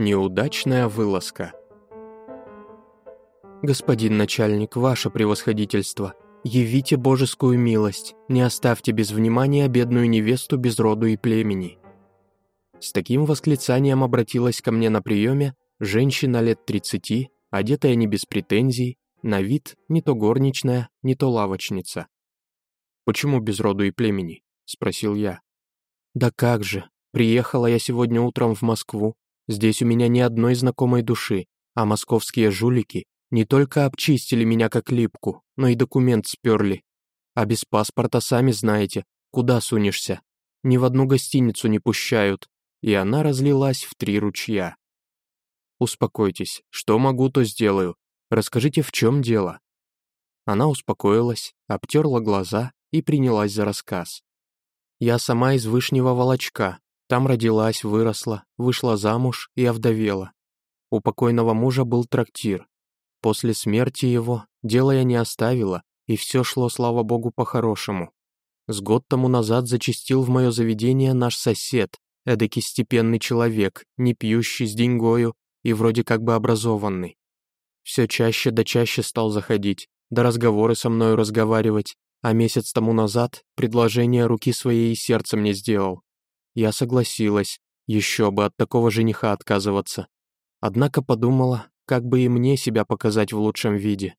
Неудачная вылазка. «Господин начальник, ваше превосходительство, явите божескую милость, не оставьте без внимания бедную невесту без роду и племени». С таким восклицанием обратилась ко мне на приеме женщина лет 30, одетая не без претензий, на вид не то горничная, не то лавочница. «Почему без роду и племени?» – спросил я. «Да как же, приехала я сегодня утром в Москву, здесь у меня ни одной знакомой души, а московские жулики не только обчистили меня как липку, но и документ сперли. А без паспорта, сами знаете, куда сунешься. Ни в одну гостиницу не пущают. И она разлилась в три ручья. Успокойтесь, что могу, то сделаю. Расскажите, в чем дело?» Она успокоилась, обтерла глаза и принялась за рассказ. «Я сама из Вышнего Волочка, там родилась, выросла, вышла замуж и овдовела. У покойного мужа был трактир, После смерти его дело я не оставила, и все шло, слава богу, по-хорошему. С год тому назад зачастил в мое заведение наш сосед, эдакий степенный человек, не пьющий с деньгою и вроде как бы образованный. Все чаще да чаще стал заходить, да разговоры со мною разговаривать, а месяц тому назад предложение руки своей и сердца мне сделал. Я согласилась, еще бы от такого жениха отказываться. Однако подумала, как бы и мне себя показать в лучшем виде.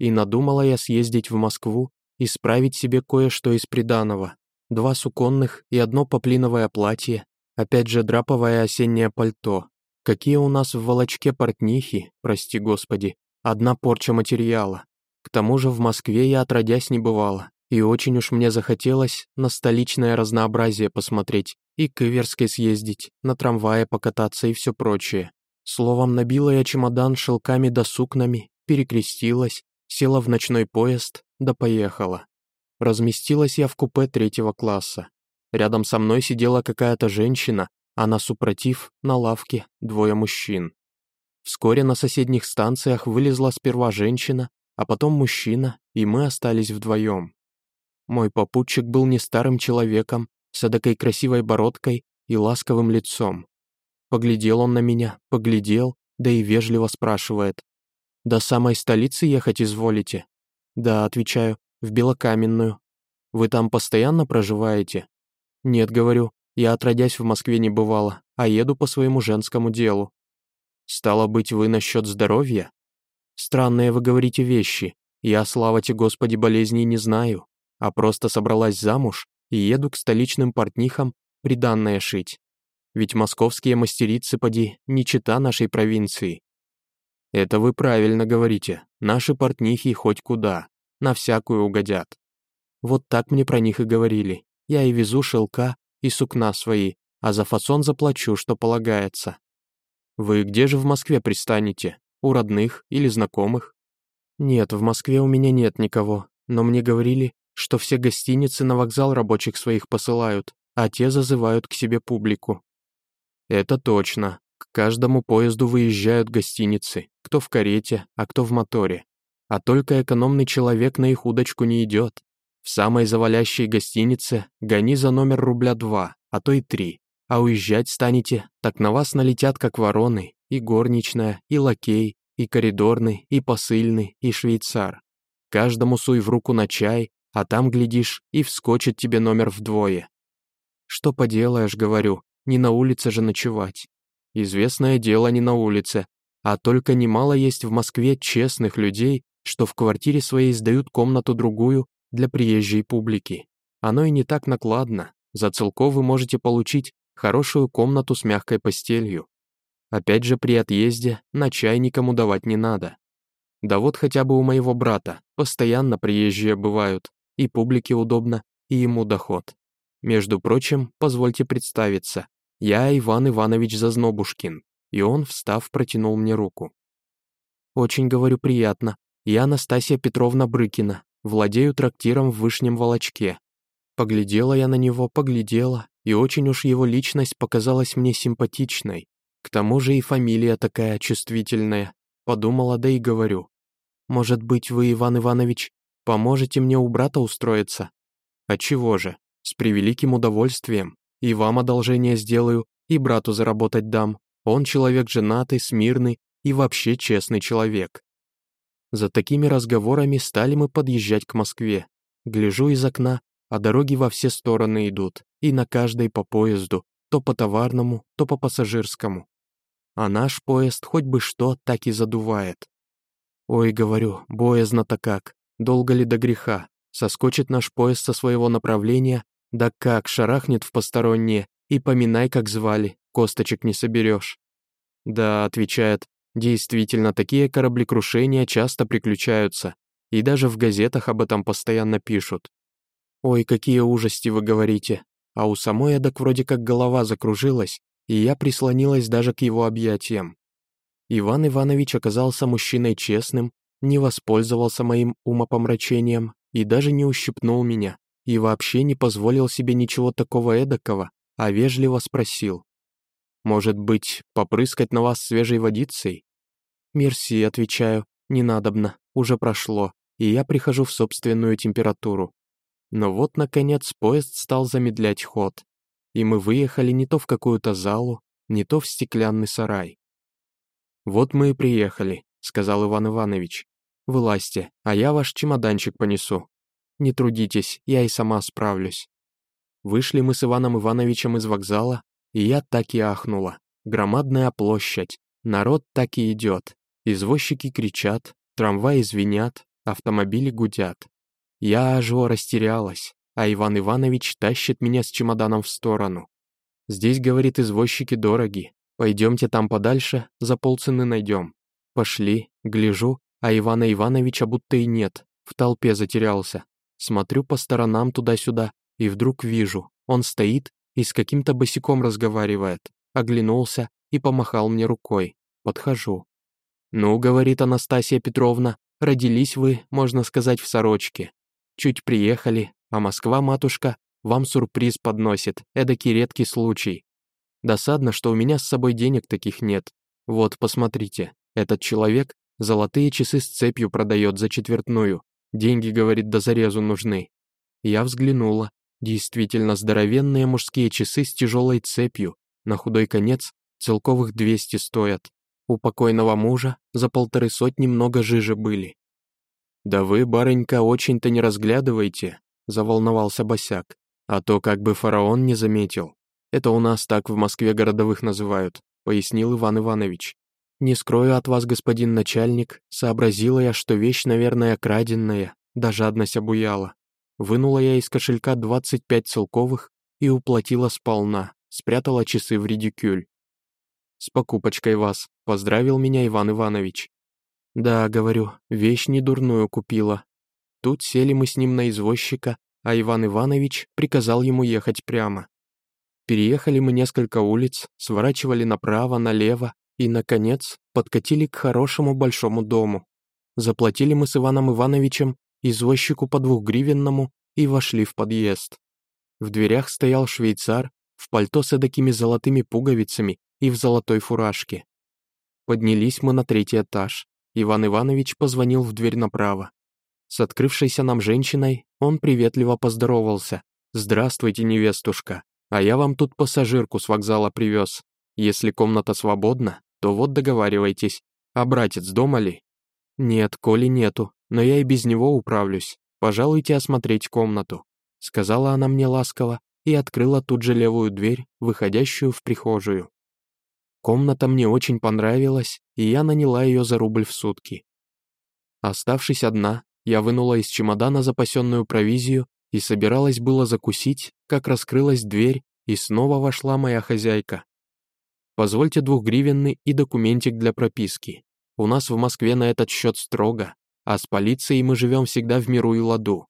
И надумала я съездить в Москву и справить себе кое-что из приданого. Два суконных и одно поплиновое платье, опять же драповое осеннее пальто. Какие у нас в волочке портнихи, прости господи, одна порча материала. К тому же в Москве я отродясь не бывала, и очень уж мне захотелось на столичное разнообразие посмотреть и к Иверской съездить, на трамвае покататься и все прочее. Словом, набила я чемодан шелками да сукнами, перекрестилась, села в ночной поезд, да поехала. Разместилась я в купе третьего класса. Рядом со мной сидела какая-то женщина, а на супротив, на лавке, двое мужчин. Вскоре на соседних станциях вылезла сперва женщина, а потом мужчина, и мы остались вдвоем. Мой попутчик был не старым человеком, с эдакой красивой бородкой и ласковым лицом. Поглядел он на меня, поглядел, да и вежливо спрашивает. «До самой столицы ехать изволите?» «Да», отвечаю, «в Белокаменную». «Вы там постоянно проживаете?» «Нет», говорю, «я отродясь в Москве не бывала, а еду по своему женскому делу». «Стало быть, вы насчет здоровья?» «Странные вы говорите вещи. Я, слава тебе, Господи, болезней не знаю, а просто собралась замуж и еду к столичным портнихам приданное шить. Ведь московские мастерицы, поди, не чита нашей провинции. Это вы правильно говорите. Наши портнихи хоть куда, на всякую угодят. Вот так мне про них и говорили. Я и везу шелка и сукна свои, а за фасон заплачу, что полагается. Вы где же в Москве пристанете? У родных или знакомых? Нет, в Москве у меня нет никого, но мне говорили, что все гостиницы на вокзал рабочих своих посылают, а те зазывают к себе публику. Это точно. К каждому поезду выезжают гостиницы, кто в карете, а кто в моторе. А только экономный человек на их удочку не идет. В самой завалящей гостинице гони за номер рубля два, а то и три. А уезжать станете, так на вас налетят как вороны, и горничная, и лакей, и коридорный, и посыльный, и швейцар. Каждому суй в руку на чай, а там, глядишь, и вскочит тебе номер вдвое. Что поделаешь, говорю, не на улице же ночевать. Известное дело не на улице, а только немало есть в Москве честных людей, что в квартире своей сдают комнату другую для приезжей публики. Оно и не так накладно. За целков вы можете получить хорошую комнату с мягкой постелью. Опять же, при отъезде на чай никому давать не надо. Да вот хотя бы у моего брата, постоянно приезжие бывают, и публике удобно, и ему доход. Между прочим, позвольте представиться, я Иван Иванович Зазнобушкин, и он, встав, протянул мне руку. Очень, говорю, приятно. Я Анастасия Петровна Брыкина, владею трактиром в Вышнем Волочке. Поглядела я на него, поглядела, и очень уж его личность показалась мне симпатичной. К тому же и фамилия такая чувствительная. Подумала, да и говорю. Может быть, вы, Иван Иванович, поможете мне у брата устроиться? А чего же, с превеликим удовольствием. И вам одолжение сделаю, и брату заработать дам. Он человек женатый, смирный и вообще честный человек. За такими разговорами стали мы подъезжать к Москве. Гляжу из окна, а дороги во все стороны идут, и на каждой по поезду, то по товарному, то по пассажирскому. А наш поезд хоть бы что так и задувает. Ой, говорю, боязно-то как, долго ли до греха, соскочит наш поезд со своего направления, да как шарахнет в постороннее, и поминай, как звали, косточек не соберешь. Да, отвечает, действительно, такие кораблекрушения часто приключаются, и даже в газетах об этом постоянно пишут. Ой, какие ужасти вы говорите, а у самой эдак вроде как голова закружилась, и я прислонилась даже к его объятиям. Иван Иванович оказался мужчиной честным, не воспользовался моим умопомрачением и даже не ущипнул меня, и вообще не позволил себе ничего такого эдакого, а вежливо спросил. «Может быть, попрыскать на вас свежей водицей?» «Мерси», — отвечаю, — «не надобно, уже прошло, и я прихожу в собственную температуру». Но вот, наконец, поезд стал замедлять ход, и мы выехали не то в какую-то залу, не то в стеклянный сарай. «Вот мы и приехали», — сказал Иван Иванович. «Вылазьте, а я ваш чемоданчик понесу. Не трудитесь, я и сама справлюсь». Вышли мы с Иваном Ивановичем из вокзала, и я так и ахнула. Громадная площадь, народ так и идет. Извозчики кричат, трамваи звенят, автомобили гудят. Я аж растерялась, а Иван Иванович тащит меня с чемоданом в сторону. Здесь, говорит, извозчики дороги. Пойдемте там подальше, за полцены найдем. Пошли, гляжу, а Ивана Ивановича будто и нет, в толпе затерялся. Смотрю по сторонам туда-сюда, и вдруг вижу, он стоит и с каким-то босиком разговаривает. Оглянулся и помахал мне рукой. Подхожу. «Ну, — говорит Анастасия Петровна, — родились вы, можно сказать, в сорочке. Чуть приехали, а Москва-матушка вам сюрприз подносит, эдакий редкий случай. Досадно, что у меня с собой денег таких нет. Вот, посмотрите, этот человек золотые часы с цепью продает за четвертную. Деньги, говорит, до зарезу нужны. Я взглянула. Действительно здоровенные мужские часы с тяжелой цепью. На худой конец целковых 200 стоят. У покойного мужа за полторы сотни много жижи были. «Да вы, барынька, очень-то не разглядывайте», — заволновался босяк. «А то как бы фараон не заметил. Это у нас так в Москве городовых называют», — пояснил Иван Иванович. «Не скрою от вас, господин начальник, сообразила я, что вещь, наверное, краденная, да жадность обуяла. Вынула я из кошелька 25 целковых и уплатила сполна, спрятала часы в редикюль. «С покупочкой вас», — поздравил меня Иван Иванович. Да, говорю, вещь недурную купила. Тут сели мы с ним на извозчика, а Иван Иванович приказал ему ехать прямо. Переехали мы несколько улиц, сворачивали направо, налево и, наконец, подкатили к хорошему большому дому. Заплатили мы с Иваном Ивановичем извозчику по двухгривенному и вошли в подъезд. В дверях стоял швейцар в пальто с эдакими золотыми пуговицами и в золотой фуражке. Поднялись мы на третий этаж. Иван Иванович позвонил в дверь направо. С открывшейся нам женщиной он приветливо поздоровался. «Здравствуйте, невестушка, а я вам тут пассажирку с вокзала привез. Если комната свободна, то вот договаривайтесь. А братец дома ли?» «Нет, Коли нету, но я и без него управлюсь. Пожалуйте осмотреть комнату», — сказала она мне ласково и открыла тут же левую дверь, выходящую в прихожую. Комната мне очень понравилась, и я наняла ее за рубль в сутки. Оставшись одна, я вынула из чемодана запасенную провизию и собиралась было закусить, как раскрылась дверь, и снова вошла моя хозяйка. Позвольте двухгривенный и документик для прописки. У нас в Москве на этот счет строго, а с полицией мы живем всегда в миру и ладу.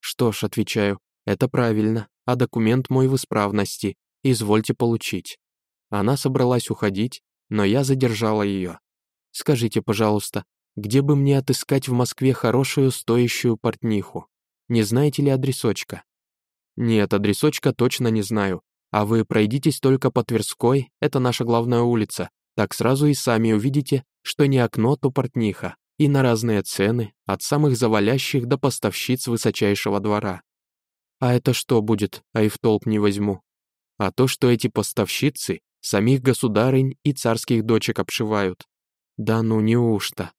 Что ж, отвечаю, это правильно, а документ мой в исправности, извольте получить. Она собралась уходить, но я задержала ее. «Скажите, пожалуйста, где бы мне отыскать в Москве хорошую стоящую портниху? Не знаете ли адресочка?» «Нет, адресочка точно не знаю. А вы пройдитесь только по Тверской, это наша главная улица. Так сразу и сами увидите, что не окно, то портниха. И на разные цены, от самых завалящих до поставщиц высочайшего двора. А это что будет, а и в толк не возьму? А то, что эти поставщицы Самих государынь и царских дочек обшивают. Да ну неужто?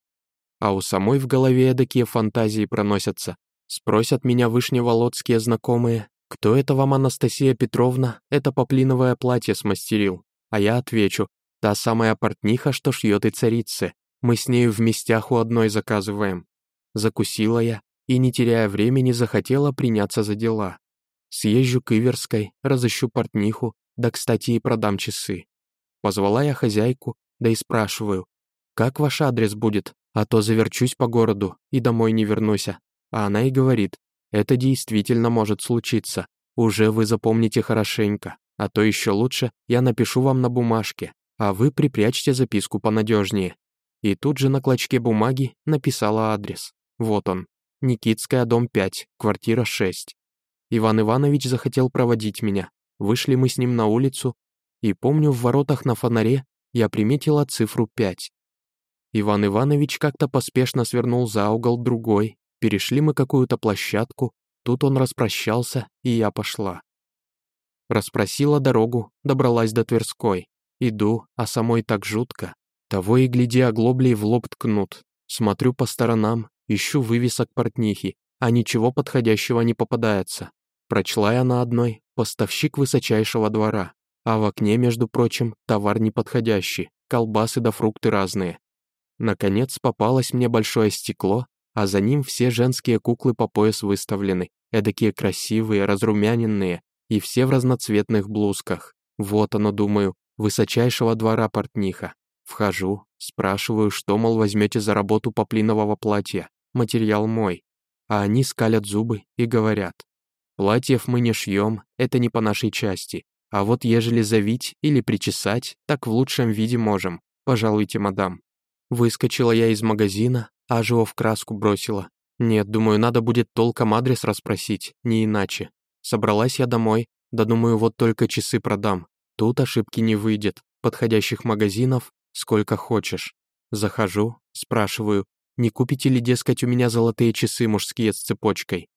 А у самой в голове такие фантазии проносятся. Спросят меня вышневолодские знакомые, кто это вам, Анастасия Петровна, это поплиновое платье смастерил? А я отвечу, та самая портниха, что шьет и царицы. Мы с нею в местях у одной заказываем. Закусила я и, не теряя времени, захотела приняться за дела. Съезжу к Иверской, разыщу портниху, да, кстати, и продам часы. Позвала я хозяйку, да и спрашиваю, как ваш адрес будет, а то заверчусь по городу и домой не вернусь. А она и говорит, это действительно может случиться, уже вы запомните хорошенько, а то еще лучше я напишу вам на бумажке, а вы припрячьте записку понадежнее. И тут же на клочке бумаги написала адрес. Вот он. Никитская, дом 5, квартира 6. Иван Иванович захотел проводить меня. Вышли мы с ним на улицу, и помню, в воротах на фонаре я приметила цифру 5. Иван Иванович как-то поспешно свернул за угол другой, перешли мы какую-то площадку, тут он распрощался, и я пошла. Распросила дорогу, добралась до Тверской. Иду, а самой так жутко. Того и гляди, оглоблей в лоб ткнут. Смотрю по сторонам, ищу вывесок портнихи, а ничего подходящего не попадается. Прочла я на одной «Поставщик высочайшего двора», а в окне, между прочим, товар неподходящий, колбасы да фрукты разные. Наконец попалось мне большое стекло, а за ним все женские куклы по пояс выставлены, эдакие красивые, разрумяненные, и все в разноцветных блузках. Вот оно, думаю, высочайшего двора портниха. Вхожу, спрашиваю, что, мол, возьмете за работу поплинового платья, материал мой. А они скалят зубы и говорят, платьев мы не шьем, это не по нашей части, а вот ежели завить или причесать, так в лучшем виде можем, пожалуйте, мадам. Выскочила я из магазина, аж его в краску бросила. Нет, думаю, надо будет толком адрес расспросить, не иначе. Собралась я домой, да думаю, вот только часы продам. Тут ошибки не выйдет, подходящих магазинов сколько хочешь. Захожу, спрашиваю, не купите ли, дескать, у меня золотые часы мужские с цепочкой?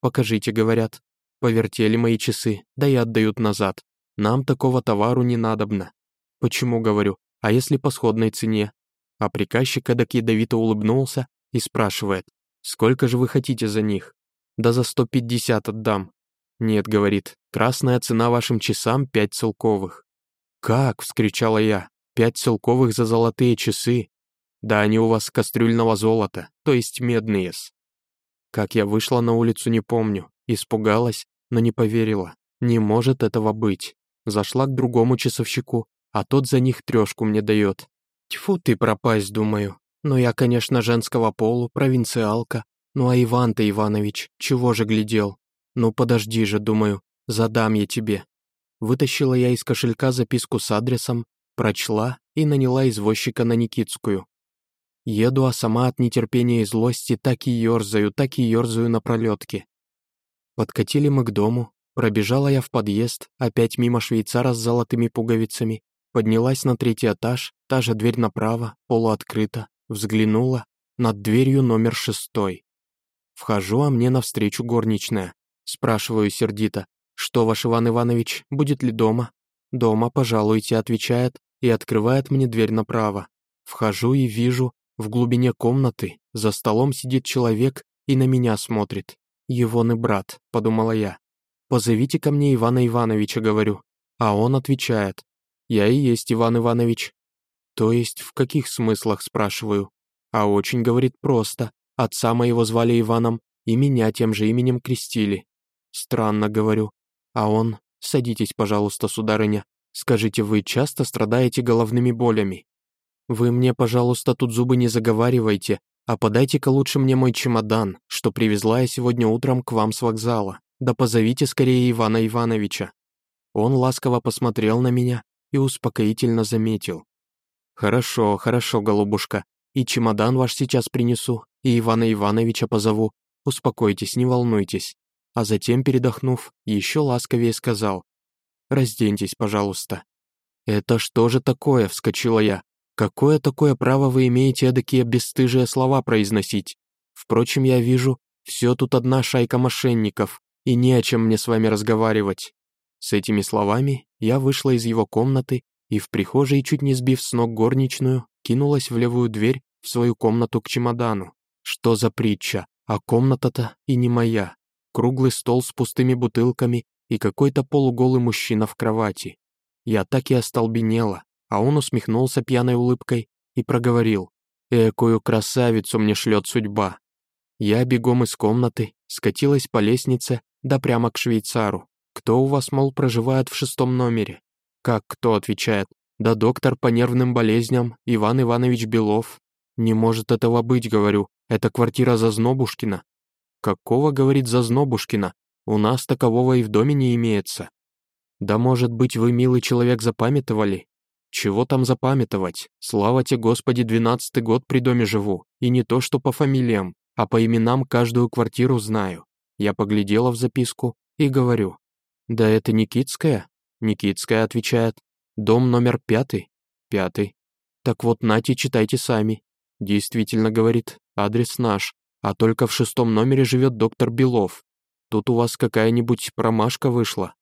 Покажите, говорят. Повертели мои часы, да и отдают назад. Нам такого товару не надобно. Почему, говорю, а если по сходной цене? А приказчик эдак ядовито улыбнулся и спрашивает, «Сколько же вы хотите за них?» «Да за 150 отдам». «Нет», — говорит, «красная цена вашим часам пять целковых». «Как?» — вскричала я. «Пять целковых за золотые часы? Да они у вас кастрюльного золота, то есть медные-с». Как я вышла на улицу, не помню. Испугалась, но не поверила. Не может этого быть. Зашла к другому часовщику, а тот за них трешку мне дает. Тьфу ты пропасть, думаю. Но я, конечно, женского полу, провинциалка. Ну а Иван-то, Иванович, чего же глядел? Ну подожди же, думаю, задам я тебе. Вытащила я из кошелька записку с адресом, прочла и наняла извозчика на Никитскую. Еду, а сама от нетерпения и злости так и ерзаю, так и ерзаю на пролетке. Подкатили мы к дому, пробежала я в подъезд, опять мимо швейцара с золотыми пуговицами, Поднялась на третий этаж, та же дверь направо, полуоткрыта, взглянула, над дверью номер шестой. Вхожу, а мне навстречу горничная. Спрашиваю сердито, что ваш Иван Иванович, будет ли дома? Дома, пожалуйте, отвечает и открывает мне дверь направо. Вхожу и вижу, в глубине комнаты за столом сидит человек и на меня смотрит. Его и брат, подумала я. Позовите ко мне Ивана Ивановича, говорю. А он отвечает, я и есть Иван Иванович. То есть в каких смыслах, спрашиваю? А очень, говорит, просто. Отца моего звали Иваном, и меня тем же именем крестили. Странно, говорю. А он, садитесь, пожалуйста, сударыня. Скажите, вы часто страдаете головными болями? Вы мне, пожалуйста, тут зубы не заговаривайте, а подайте-ка лучше мне мой чемодан, что привезла я сегодня утром к вам с вокзала. Да позовите скорее Ивана Ивановича. Он ласково посмотрел на меня, и успокоительно заметил. «Хорошо, хорошо, голубушка, и чемодан ваш сейчас принесу, и Ивана Ивановича позову. Успокойтесь, не волнуйтесь». А затем, передохнув, еще ласковее сказал. «Разденьтесь, пожалуйста». «Это что же такое?» — вскочила я. «Какое такое право вы имеете такие бесстыжие слова произносить? Впрочем, я вижу, все тут одна шайка мошенников, и не о чем мне с вами разговаривать». С этими словами я вышла из его комнаты и в прихожей, чуть не сбив с ног горничную, кинулась в левую дверь в свою комнату к чемодану. Что за притча? А комната-то и не моя. Круглый стол с пустыми бутылками и какой-то полуголый мужчина в кровати. Я так и остолбенела, а он усмехнулся пьяной улыбкой и проговорил. «Экую красавицу мне шлет судьба». Я бегом из комнаты, скатилась по лестнице, да прямо к швейцару. «Кто у вас, мол, проживает в шестом номере?» «Как кто?» — отвечает. «Да доктор по нервным болезням, Иван Иванович Белов». «Не может этого быть», — говорю. «Это квартира Зазнобушкина». «Какого, — говорит Зазнобушкина? У нас такового и в доме не имеется». «Да, может быть, вы, милый человек, запамятовали? Чего там запамятовать? Слава тебе, Господи, двенадцатый год при доме живу. И не то, что по фамилиям, а по именам каждую квартиру знаю. Я поглядела в записку и говорю. «Да это Никитская?» Никитская отвечает. «Дом номер пятый?» «Пятый». «Так вот, нате, читайте сами». Действительно, говорит, адрес наш, а только в шестом номере живет доктор Белов. Тут у вас какая-нибудь промашка вышла.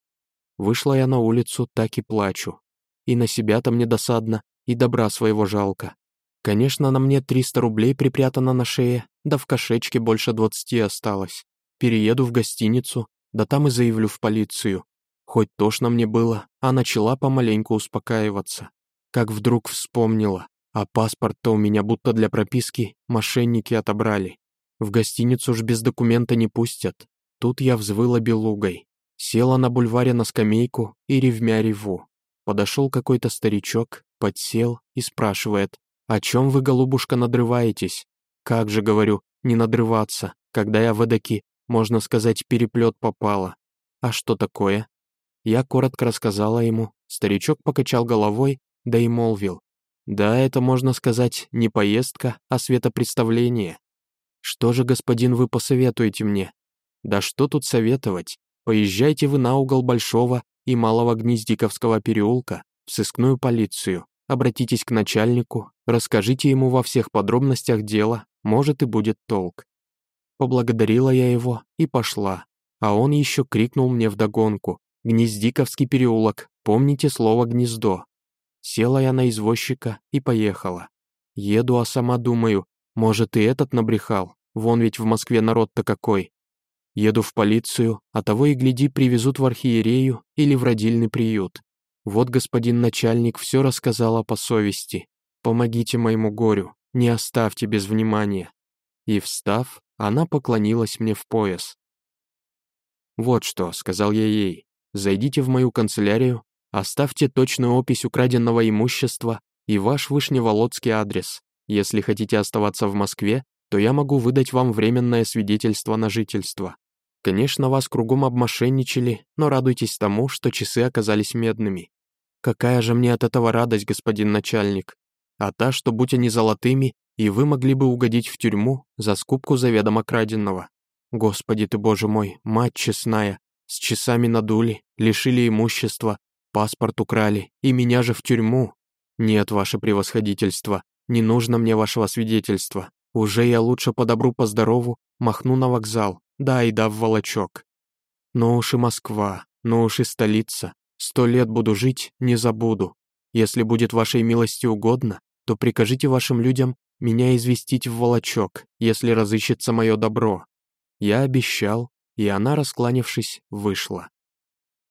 Вышла я на улицу, так и плачу. И на себя-то мне досадно, и добра своего жалко. Конечно, на мне 300 рублей припрятано на шее, да в кошечке больше 20 осталось. Перееду в гостиницу, да там и заявлю в полицию. Хоть тошно мне было, а начала помаленьку успокаиваться. Как вдруг вспомнила, а паспорт-то у меня будто для прописки мошенники отобрали. В гостиницу ж без документа не пустят. Тут я взвыла белугой. Села на бульваре на скамейку и ревмя реву. Подошел какой-то старичок, подсел и спрашивает, «О чем вы, голубушка, надрываетесь?» «Как же, говорю, не надрываться, когда я в эдаки, можно сказать, переплет попала. А что такое?» Я коротко рассказала ему, старичок покачал головой, да и молвил. «Да, это, можно сказать, не поездка, а светопредставление. Что же, господин, вы посоветуете мне?» «Да что тут советовать? Поезжайте вы на угол Большого и Малого Гнездиковского переулка, в сыскную полицию, обратитесь к начальнику, расскажите ему во всех подробностях дела, может и будет толк. Поблагодарила я его и пошла, а он еще крикнул мне вдогонку. «Гнездиковский переулок, помните слово «гнездо». Села я на извозчика и поехала. Еду, а сама думаю, может и этот набрехал, вон ведь в Москве народ-то какой. Еду в полицию, а того и гляди привезут в архиерею или в родильный приют. Вот господин начальник все рассказала по совести. Помогите моему горю, не оставьте без внимания. И встав, она поклонилась мне в пояс. «Вот что», — сказал я ей, — «зайдите в мою канцелярию, оставьте точную опись украденного имущества и ваш вышневолодский адрес. Если хотите оставаться в Москве, то я могу выдать вам временное свидетельство на жительство. Конечно, вас кругом обмошенничали, но радуйтесь тому, что часы оказались медными. Какая же мне от этого радость, господин начальник? А та, что будь они золотыми, и вы могли бы угодить в тюрьму за скупку заведомо краденного. Господи ты, боже мой, мать честная, с часами надули, лишили имущества, паспорт украли, и меня же в тюрьму. Нет, ваше превосходительство, не нужно мне вашего свидетельства. Уже я лучше по добру, по здорову махну на вокзал, да и да волочок. Но уж и Москва, но уж и столица. Сто лет буду жить, не забуду. Если будет вашей милости угодно, то прикажите вашим людям меня известить в волочок, если разыщется мое добро. Я обещал, и она, раскланившись, вышла.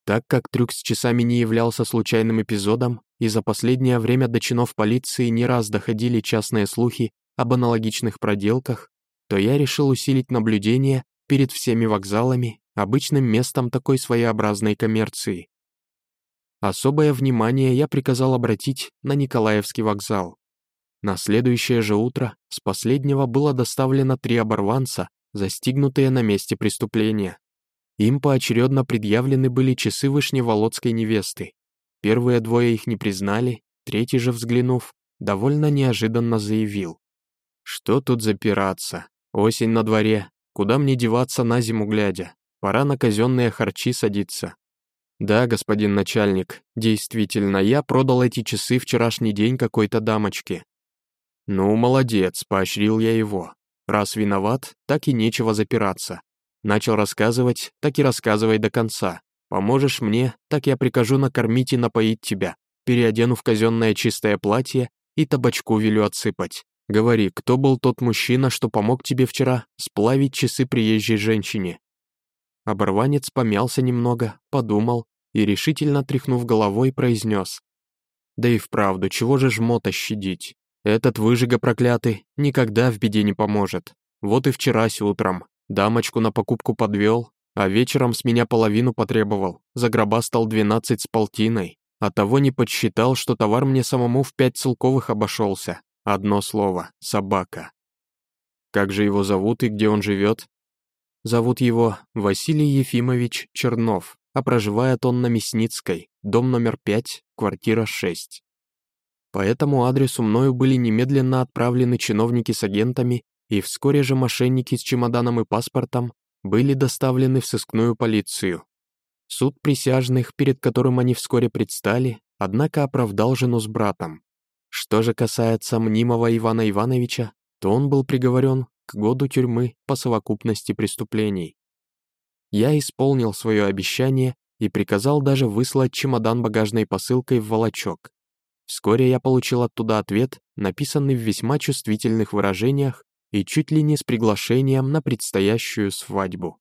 Так как трюк с часами не являлся случайным эпизодом, и за последнее время до чинов полиции не раз доходили частные слухи об аналогичных проделках, то я решил усилить наблюдение перед всеми вокзалами, обычным местом такой своеобразной коммерции. Особое внимание я приказал обратить на Николаевский вокзал. На следующее же утро с последнего было доставлено три оборванца, застигнутые на месте преступления. Им поочередно предъявлены были часы вышневолодской невесты. Первые двое их не признали, третий же, взглянув, довольно неожиданно заявил. «Что тут запираться? Осень на дворе, Куда мне деваться на зиму глядя? Пора на казенные харчи садиться. Да, господин начальник, действительно, я продал эти часы вчерашний день какой-то дамочке. Ну, молодец, поощрил я его. Раз виноват, так и нечего запираться. Начал рассказывать, так и рассказывай до конца. Поможешь мне, так я прикажу накормить и напоить тебя. переодену в казенное чистое платье и табачку велю отсыпать. Говори, кто был тот мужчина, что помог тебе вчера сплавить часы приезжей женщине?» Оборванец помялся немного, подумал и, решительно тряхнув головой, произнес. «Да и вправду, чего же жмота щадить? Этот выжига проклятый никогда в беде не поможет. Вот и вчерась утром. Дамочку на покупку подвел, а вечером с меня половину потребовал. За гроба стал двенадцать с полтиной. А того не подсчитал, что товар мне самому в пять целковых обошелся. Одно слово — собака. Как же его зовут и где он живет? Зовут его Василий Ефимович Чернов, а проживает он на Мясницкой, дом номер 5, квартира 6. По этому адресу мною были немедленно отправлены чиновники с агентами, и вскоре же мошенники с чемоданом и паспортом были доставлены в сыскную полицию. Суд присяжных, перед которым они вскоре предстали, однако оправдал жену с братом. Что же касается мнимого Ивана Ивановича, то он был приговорен к году тюрьмы по совокупности преступлений. Я исполнил свое обещание и приказал даже выслать чемодан багажной посылкой в Волочок. Вскоре я получил оттуда ответ, написанный в весьма чувствительных выражениях и чуть ли не с приглашением на предстоящую свадьбу.